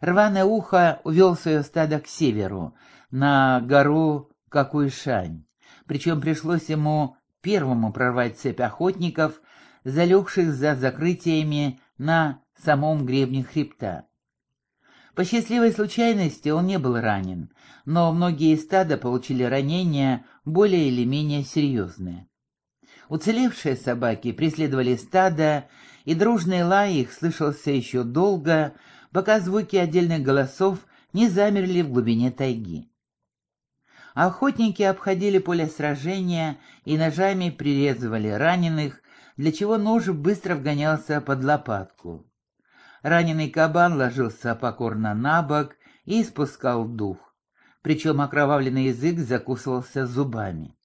Рваное ухо увел свое стадо к северу, на гору Какуйшань. Причем пришлось ему первому прорвать цепь охотников, залегших за закрытиями на самом гребне хребта. По счастливой случайности он не был ранен, но многие стада получили ранения более или менее серьезные. Уцелевшие собаки преследовали стадо, и дружный лай их слышался еще долго, пока звуки отдельных голосов не замерли в глубине тайги. Охотники обходили поле сражения и ножами прирезывали раненых, для чего нож быстро вгонялся под лопатку. Раненый кабан ложился покорно на бок и испускал дух, причем окровавленный язык закусывался зубами.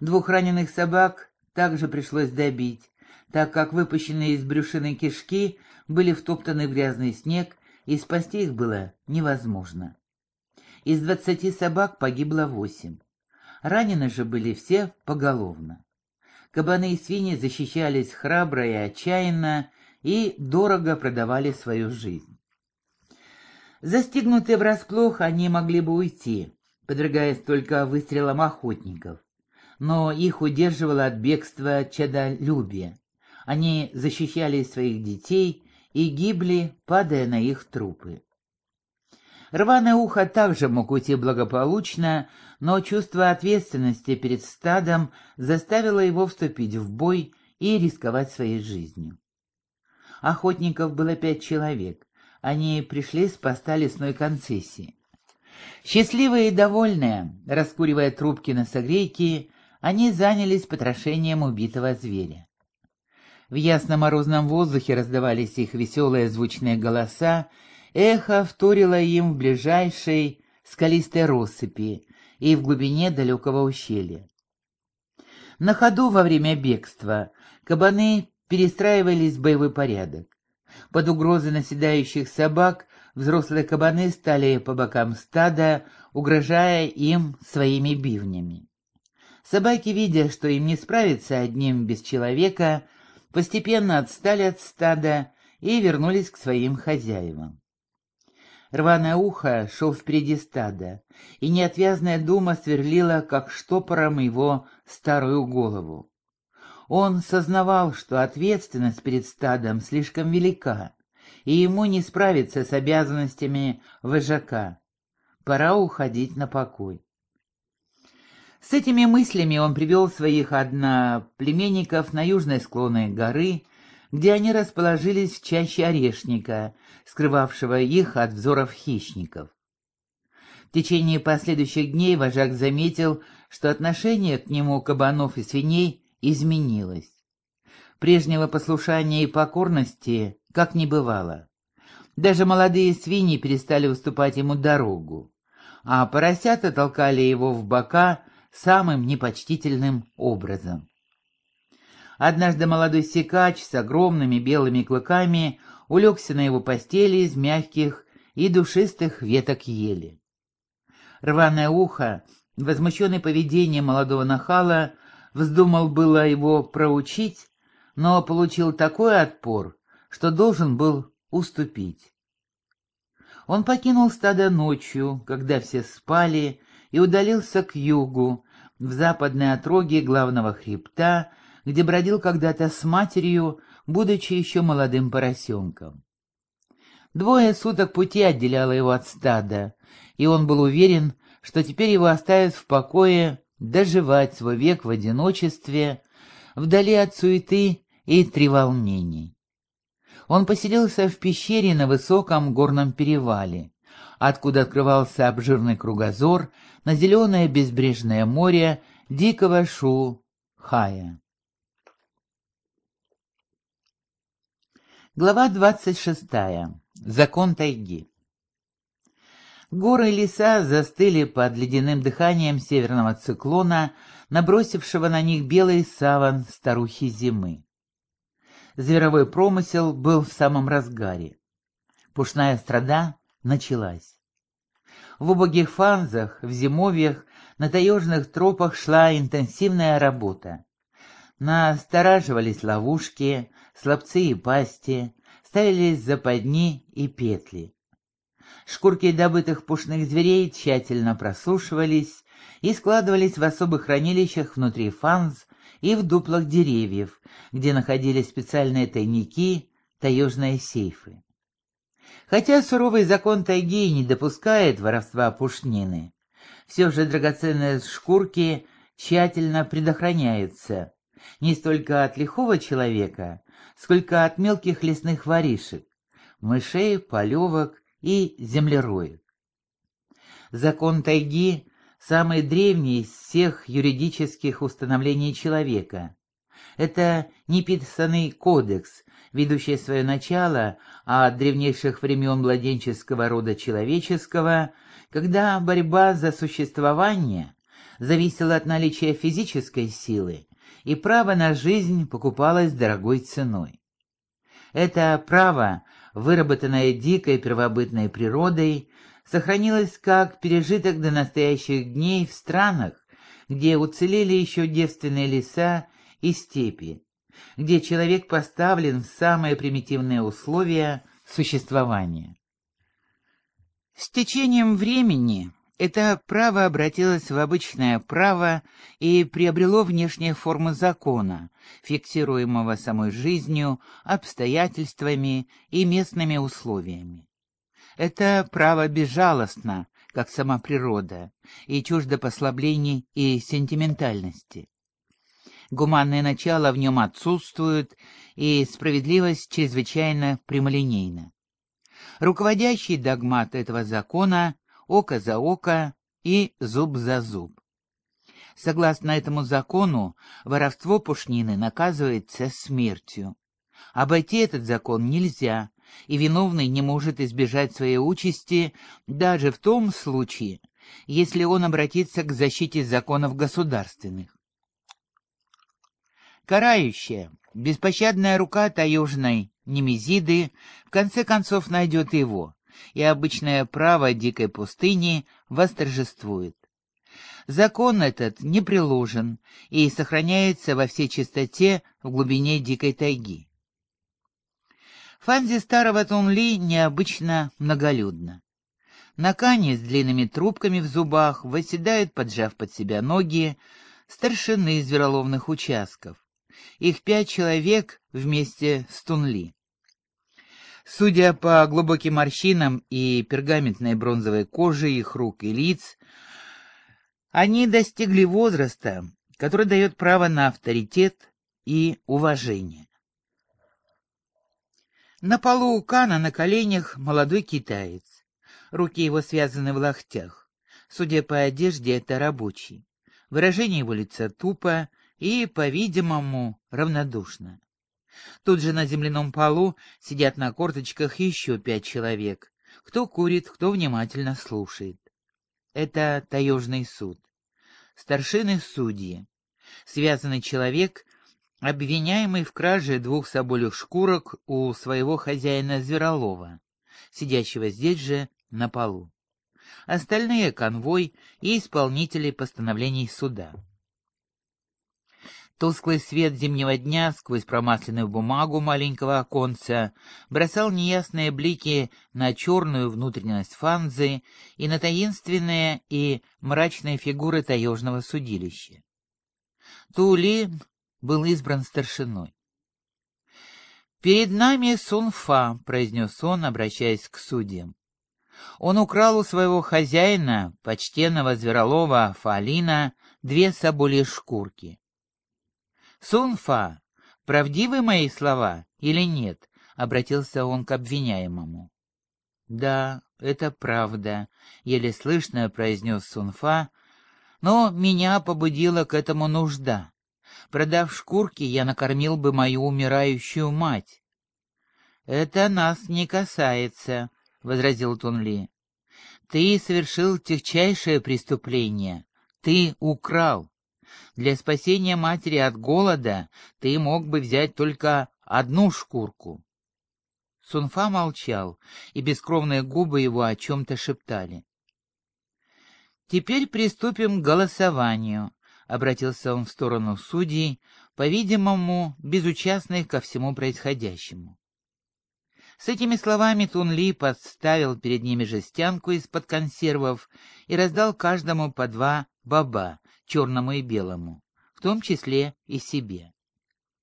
Двух раненых собак также пришлось добить, так как выпущенные из брюшины кишки были втоптаны в грязный снег, и спасти их было невозможно. Из двадцати собак погибло восемь. Ранены же были все поголовно. Кабаны и свиньи защищались храбро и отчаянно и дорого продавали свою жизнь. Застигнутые врасплох, они могли бы уйти, подвергаясь только выстрелам охотников. Но их удерживало от бегства чадолюбие. Они защищали своих детей и гибли, падая на их трупы. Рваное ухо также мог уйти благополучно, но чувство ответственности перед стадом заставило его вступить в бой и рисковать своей жизнью. Охотников было пять человек. Они пришли с поста лесной концессии. Счастливые и довольные, раскуривая трубки на согрейке, они занялись потрошением убитого зверя. В ясно-морозном воздухе раздавались их веселые звучные голоса, эхо вторило им в ближайшей скалистой россыпи и в глубине далекого ущелья. На ходу во время бегства кабаны перестраивались в боевой порядок. Под угрозой наседающих собак взрослые кабаны стали по бокам стада, угрожая им своими бивнями. Собаки, видя, что им не справиться одним без человека, постепенно отстали от стада и вернулись к своим хозяевам. Рваное ухо шел впереди стада, и неотвязная дума сверлила, как штопором его старую голову. Он сознавал, что ответственность перед стадом слишком велика, и ему не справиться с обязанностями вожака. Пора уходить на покой. С этими мыслями он привел своих одноплеменников на южной склоны горы, где они расположились в чаще орешника, скрывавшего их от взоров хищников. В течение последующих дней вожак заметил, что отношение к нему кабанов и свиней изменилось. Прежнего послушания и покорности как не бывало. Даже молодые свиньи перестали уступать ему дорогу, а поросята толкали его в бока самым непочтительным образом. Однажды молодой сикач с огромными белыми клыками улегся на его постели из мягких и душистых веток ели. Рваное ухо, возмущенный поведением молодого нахала, вздумал было его проучить, но получил такой отпор, что должен был уступить. Он покинул стадо ночью, когда все спали, и удалился к югу, в западной отроге главного хребта, где бродил когда-то с матерью, будучи еще молодым поросенком. Двое суток пути отделяло его от стада, и он был уверен, что теперь его оставят в покое доживать свой век в одиночестве, вдали от суеты и треволнений. Он поселился в пещере на высоком горном перевале, откуда открывался обжирный кругозор на зеленое безбрежное море дикого Шу-Хая. Глава двадцать шестая. Закон тайги. Горы и леса застыли под ледяным дыханием северного циклона, набросившего на них белый саван старухи зимы. Зверовой промысел был в самом разгаре. Пушная страда началась. В убогих фанзах, в зимовьях, на таежных тропах шла интенсивная работа. Настораживались ловушки, слабцы и пасти, ставились западни и петли. Шкурки добытых пушных зверей тщательно просушивались и складывались в особых хранилищах внутри фанз и в дуплах деревьев, где находились специальные тайники, таежные сейфы. Хотя суровый закон тайги не допускает воровства пушнины, все же драгоценные шкурки тщательно предохраняются не столько от лихого человека, сколько от мелких лесных воришек, мышей, полевок и землероек. Закон тайги – самый древний из всех юридических установлений человека. Это неписанный кодекс, ведущий свое начало от древнейших времен младенческого рода человеческого, когда борьба за существование зависела от наличия физической силы, и право на жизнь покупалось дорогой ценой. Это право выработанная дикой первобытной природой, сохранилась как пережиток до настоящих дней в странах, где уцелели еще девственные леса и степи, где человек поставлен в самые примитивные условия существования. С течением времени это право обратилось в обычное право и приобрело внешние формы закона, фиксируемого самой жизнью, обстоятельствами и местными условиями. Это право безжалостно, как сама природа, и чуждо послаблений и сентиментальности. Гуманное начало в нем отсутствует, и справедливость чрезвычайно прямолинейна. Руководящий догмат этого закона око за око и зуб за зуб. Согласно этому закону, воровство пушнины наказывается смертью. Обойти этот закон нельзя, и виновный не может избежать своей участи даже в том случае, если он обратится к защите законов государственных. Карающая, беспощадная рука таежной Немезиды в конце концов найдет его, и обычное право дикой пустыни восторжествует. Закон этот не приложен и сохраняется во всей чистоте в глубине дикой тайги. Фанзи старого Тунли необычно многолюдно. На кане с длинными трубками в зубах восседают, поджав под себя ноги, старшины из вероловных участков. Их пять человек вместе с Тунли. Судя по глубоким морщинам и пергаментной бронзовой коже их рук и лиц, они достигли возраста, который дает право на авторитет и уважение. На полу у Кана на коленях молодой китаец. Руки его связаны в локтях. Судя по одежде, это рабочий. Выражение его лица тупо и, по-видимому, равнодушно. Тут же на земляном полу сидят на корточках еще пять человек. Кто курит, кто внимательно слушает. Это таежный суд. Старшины судьи. Связанный человек, обвиняемый в краже двух соболих шкурок у своего хозяина Зверолова, сидящего здесь же на полу. Остальные — конвой и исполнители постановлений суда. Тусклый свет зимнего дня сквозь промасленную бумагу маленького оконца бросал неясные блики на черную внутренность фанзы и на таинственные и мрачные фигуры таежного судилища. Тули был избран старшиной. «Перед нами Сунфа», — произнес он, обращаясь к судьям. Он украл у своего хозяина, почтенного зверолова Фалина, две соболие шкурки. «Сунфа, правдивы мои слова или нет?» — обратился он к обвиняемому. «Да, это правда», — еле слышно произнес Сунфа, «но меня побудила к этому нужда. Продав шкурки, я накормил бы мою умирающую мать». «Это нас не касается», — возразил Тунли. «Ты совершил техчайшее преступление. Ты украл. Для спасения матери от голода ты мог бы взять только одну шкурку. Сунфа молчал, и бескровные губы его о чем-то шептали. «Теперь приступим к голосованию», — обратился он в сторону судей, по-видимому, безучастных ко всему происходящему. С этими словами Тунли подставил перед ними жестянку из-под консервов и раздал каждому по два баба, черному и белому, в том числе и себе.